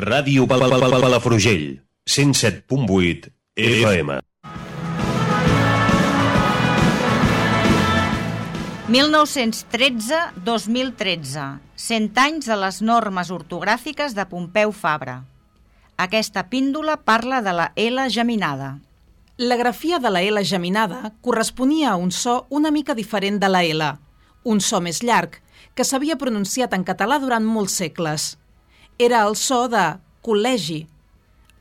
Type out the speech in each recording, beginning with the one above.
Ràdio Pal Pal Pal Palafrugell, 107.8 FM. 1913-2013, 100 anys de les normes ortogràfiques de Pompeu Fabra. Aquesta píndola parla de la L geminada. La grafia de la L geminada corresponia a un so una mica diferent de la L, un so més llarg, que s'havia pronunciat en català durant molts segles. Era el so de col·legi.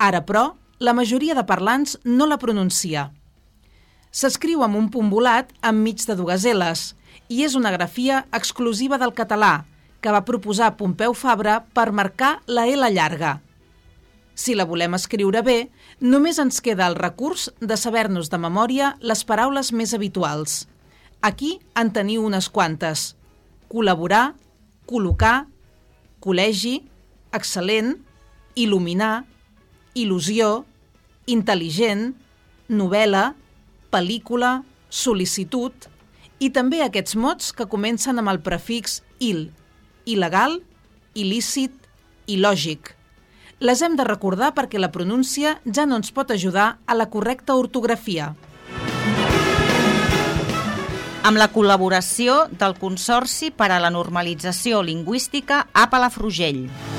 Ara, però, la majoria de parlants no la pronuncia. S'escriu amb un punt volat enmig de dues L's i és una grafia exclusiva del català que va proposar Pompeu Fabra per marcar la L llarga. Si la volem escriure bé, només ens queda el recurs de saber-nos de memòria les paraules més habituals. Aquí en teniu unes quantes. Col·laborar, col·locar, col·legi, excel·lent, il·luminar, il·lusió, intel·ligent, novel·la, pel·lícula, sol·licitud i també aquests mots que comencen amb el prefix il, il·legal, il·lícit, il·lògic. Les hem de recordar perquè la pronúncia ja no ens pot ajudar a la correcta ortografia. Amb la col·laboració del Consorci per a la Normalització Lingüística a Palafrugell.